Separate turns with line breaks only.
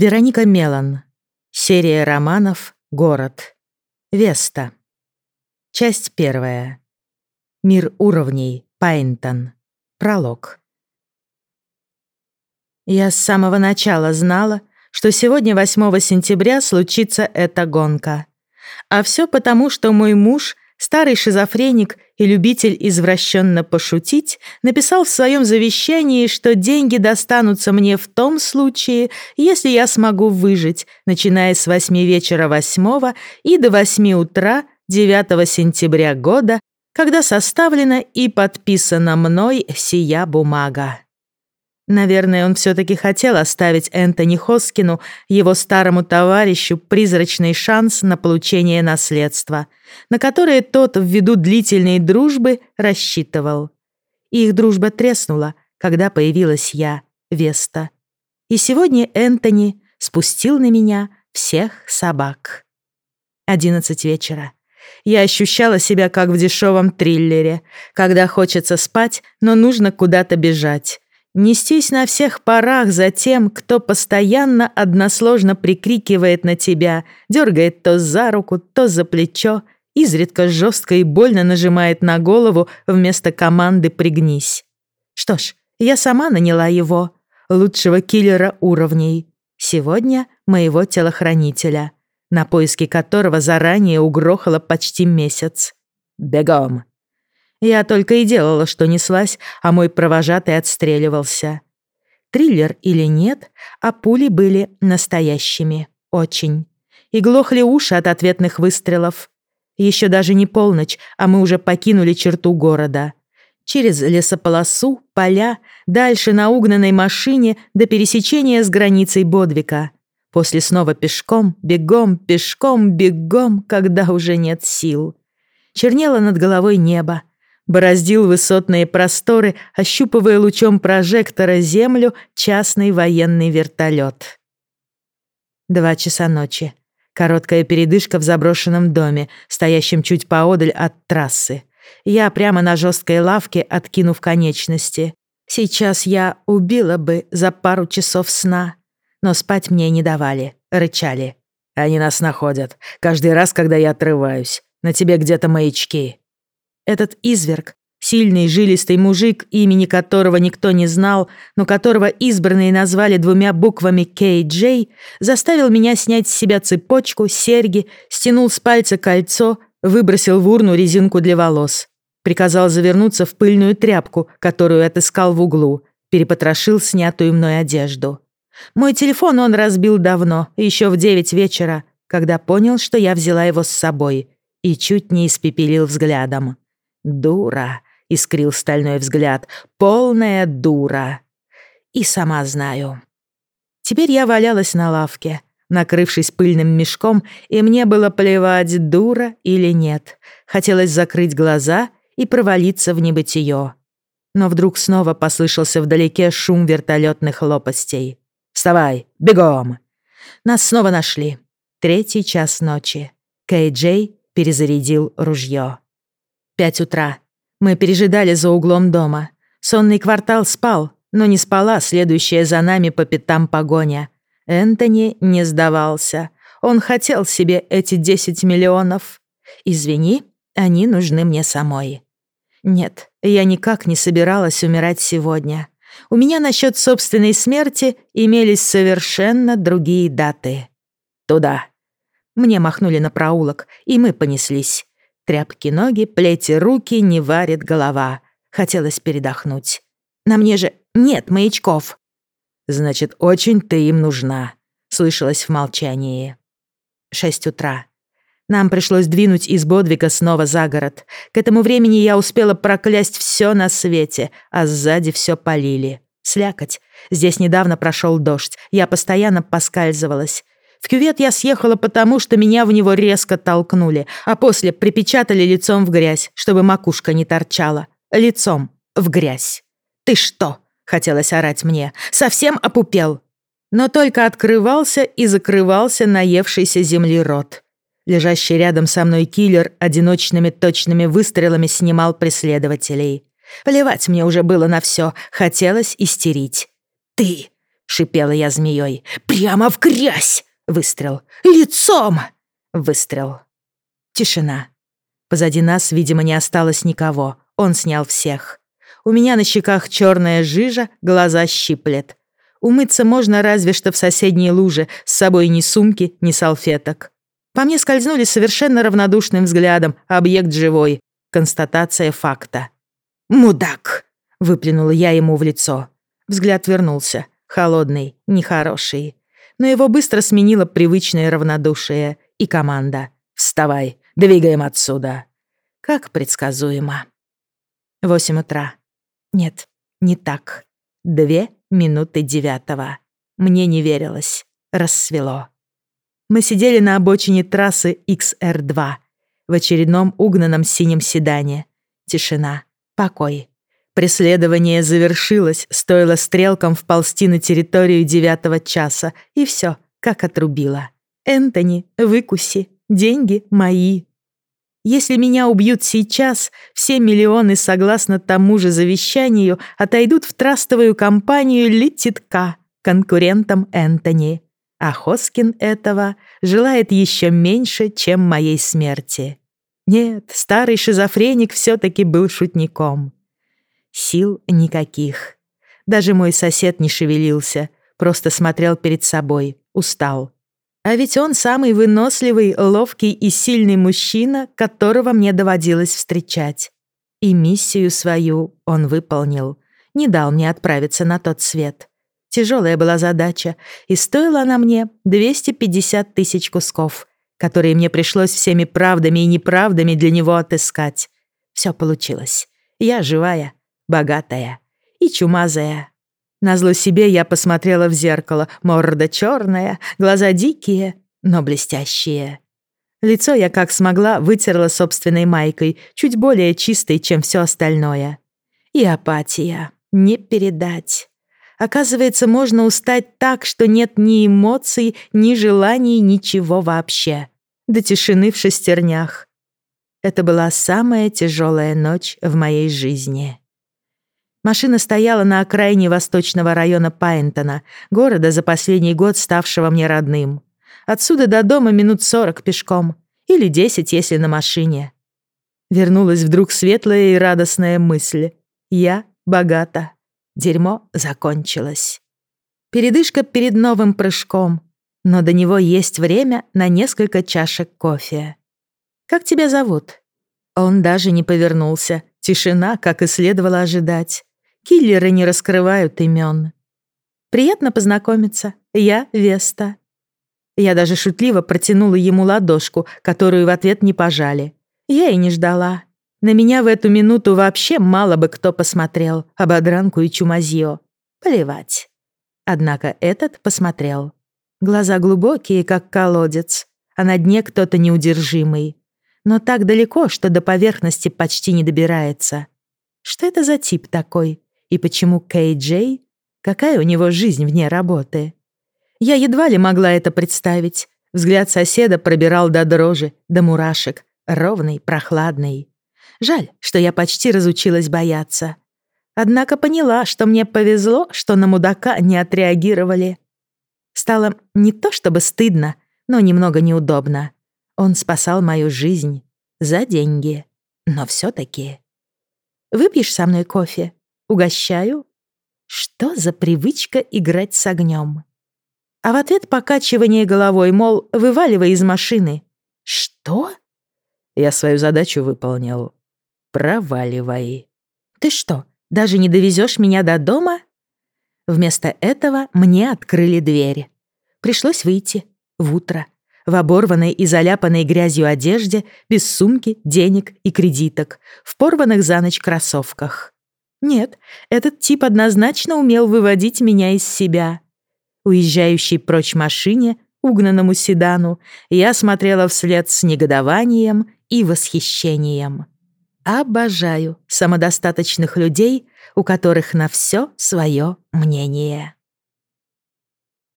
Вероника Мелан. Серия романов «Город». Веста. Часть первая. Мир уровней. Пайнтон. Пролог. Я с самого начала знала, что сегодня, 8 сентября, случится эта гонка. А все потому, что мой муж — Старый шизофреник и любитель извращенно пошутить написал в своем завещании, что деньги достанутся мне в том случае, если я смогу выжить, начиная с 8 вечера 8 и до 8 утра 9 сентября года, когда составлена и подписана мной сия бумага. Наверное, он все-таки хотел оставить Энтони Хоскину, его старому товарищу, призрачный шанс на получение наследства, на которое тот, ввиду длительной дружбы, рассчитывал. Их дружба треснула, когда появилась я, Веста. И сегодня Энтони спустил на меня всех собак. Одиннадцать вечера. Я ощущала себя как в дешевом триллере, когда хочется спать, но нужно куда-то бежать. Нестись на всех парах за тем, кто постоянно односложно прикрикивает на тебя, дергает то за руку, то за плечо, изредка жестко и больно нажимает на голову вместо команды «пригнись». Что ж, я сама наняла его, лучшего киллера уровней. Сегодня моего телохранителя, на поиски которого заранее угрохало почти месяц. «Бегом!» Я только и делала, что неслась, а мой провожатый отстреливался. Триллер или нет, а пули были настоящими. Очень. И глохли уши от ответных выстрелов. Еще даже не полночь, а мы уже покинули черту города. Через лесополосу, поля, дальше на угнанной машине до пересечения с границей Бодвика. После снова пешком, бегом, пешком, бегом, когда уже нет сил. Чернело над головой небо, бороздил высотные просторы, ощупывая лучом прожектора землю частный военный вертолет. Два часа ночи. Короткая передышка в заброшенном доме, стоящем чуть поодаль от трассы. Я прямо на жесткой лавке, откинув конечности. Сейчас я убила бы за пару часов сна. Но спать мне не давали, рычали. Они нас находят. Каждый раз, когда я отрываюсь. На тебе где-то маячки. Этот изверг, сильный жилистый мужик, имени которого никто не знал, но которого избранные назвали двумя буквами Кей Джей, заставил меня снять с себя цепочку, серьги, стянул с пальца кольцо, выбросил в урну резинку для волос. Приказал завернуться в пыльную тряпку, которую отыскал в углу, перепотрошил снятую мной одежду. Мой телефон он разбил давно, еще в девять вечера, когда понял, что я взяла его с собой, и чуть не испепелил взглядом. «Дура», — искрил стальной взгляд, — «полная дура». И сама знаю. Теперь я валялась на лавке, накрывшись пыльным мешком, и мне было плевать, дура или нет. Хотелось закрыть глаза и провалиться в небытие. Но вдруг снова послышался вдалеке шум вертолетных лопастей. «Вставай! Бегом!» Нас снова нашли. Третий час ночи. Кей Джей перезарядил ружье. Пять утра. Мы пережидали за углом дома. Сонный квартал спал, но не спала следующая за нами по пятам погоня. Энтони не сдавался. Он хотел себе эти 10 миллионов. Извини, они нужны мне самой. Нет, я никак не собиралась умирать сегодня. У меня насчет собственной смерти имелись совершенно другие даты. Туда. Мне махнули на проулок, и мы понеслись. Тряпки ноги, плети руки, не варит голова. Хотелось передохнуть. На мне же нет маячков. Значит, очень ты им нужна, слышалось в молчании. Шесть утра. Нам пришлось двинуть из Бодвика снова за город. К этому времени я успела проклясть все на свете, а сзади все полили. Слякоть. Здесь недавно прошел дождь. Я постоянно поскальзывалась. В кювет я съехала потому, что меня в него резко толкнули, а после припечатали лицом в грязь, чтобы макушка не торчала. Лицом в грязь. «Ты что?» — хотелось орать мне. «Совсем опупел?» Но только открывался и закрывался наевшийся земли рот. Лежащий рядом со мной киллер одиночными точными выстрелами снимал преследователей. Плевать мне уже было на все, хотелось истерить. «Ты! шипела я змеей. «Прямо в грязь!» Выстрел. «Лицом!» Выстрел. Тишина. Позади нас, видимо, не осталось никого. Он снял всех. У меня на щеках черная жижа, глаза щиплет. Умыться можно разве что в соседней луже, с собой ни сумки, ни салфеток. По мне скользнули совершенно равнодушным взглядом, объект живой. Констатация факта. «Мудак!» — выплюнула я ему в лицо. Взгляд вернулся. Холодный, нехороший. Но его быстро сменило привычное равнодушие и команда. «Вставай, двигаем отсюда!» Как предсказуемо. Восемь утра. Нет, не так. Две минуты девятого. Мне не верилось. Рассвело. Мы сидели на обочине трассы XR2 в очередном угнанном синем седане. Тишина. Покой. Преследование завершилось, стоило стрелкам вползти на территорию девятого часа, и все, как отрубило. «Энтони, выкуси, деньги мои». Если меня убьют сейчас, все миллионы, согласно тому же завещанию, отойдут в трастовую компанию Лититка, конкурентам Энтони. А Хоскин этого желает еще меньше, чем моей смерти. Нет, старый шизофреник все-таки был шутником. Сил никаких. Даже мой сосед не шевелился, просто смотрел перед собой, устал. А ведь он самый выносливый, ловкий и сильный мужчина, которого мне доводилось встречать. И миссию свою он выполнил. Не дал мне отправиться на тот свет. Тяжелая была задача, и стоила она мне 250 тысяч кусков, которые мне пришлось всеми правдами и неправдами для него отыскать. Все получилось. Я живая, богатая и чумазая. Назло себе я посмотрела в зеркало. Морда черная, глаза дикие, но блестящие. Лицо я как смогла вытерла собственной майкой, чуть более чистой, чем все остальное. И апатия. Не передать. Оказывается, можно устать так, что нет ни эмоций, ни желаний, ничего вообще. До тишины в шестернях. Это была самая тяжелая ночь в моей жизни. Машина стояла на окраине восточного района Пайнтона, города, за последний год ставшего мне родным. Отсюда до дома минут сорок пешком. Или десять, если на машине. Вернулась вдруг светлая и радостная мысль. Я богата. Дерьмо закончилось. Передышка перед новым прыжком. Но до него есть время на несколько чашек кофе. «Как тебя зовут?» Он даже не повернулся. Тишина, как и следовало ожидать. Киллеры не раскрывают имен. Приятно познакомиться. Я Веста. Я даже шутливо протянула ему ладошку, которую в ответ не пожали. Я и не ждала. На меня в эту минуту вообще мало бы кто посмотрел, ободранку и чумазье. Плевать. Однако этот посмотрел. Глаза глубокие, как колодец, а на дне кто-то неудержимый. Но так далеко, что до поверхности почти не добирается. Что это за тип такой? И почему Кей Джей? Какая у него жизнь вне работы? Я едва ли могла это представить. Взгляд соседа пробирал до дрожи, до мурашек, ровный, прохладный. Жаль, что я почти разучилась бояться. Однако поняла, что мне повезло, что на мудака не отреагировали. Стало не то чтобы стыдно, но немного неудобно. Он спасал мою жизнь за деньги, но все таки «Выпьешь со мной кофе?» Угощаю? Что за привычка играть с огнем? А в ответ покачивание головой, мол, вываливай из машины. Что? Я свою задачу выполнил. Проваливай. Ты что, даже не довезешь меня до дома? Вместо этого мне открыли дверь. Пришлось выйти в утро, в оборванной и заляпанной грязью одежде, без сумки, денег и кредиток, в порванных за ночь кроссовках. Нет, этот тип однозначно умел выводить меня из себя. Уезжающий прочь машине, угнанному седану, я смотрела вслед с негодованием и восхищением. Обожаю самодостаточных людей, у которых на все свое мнение.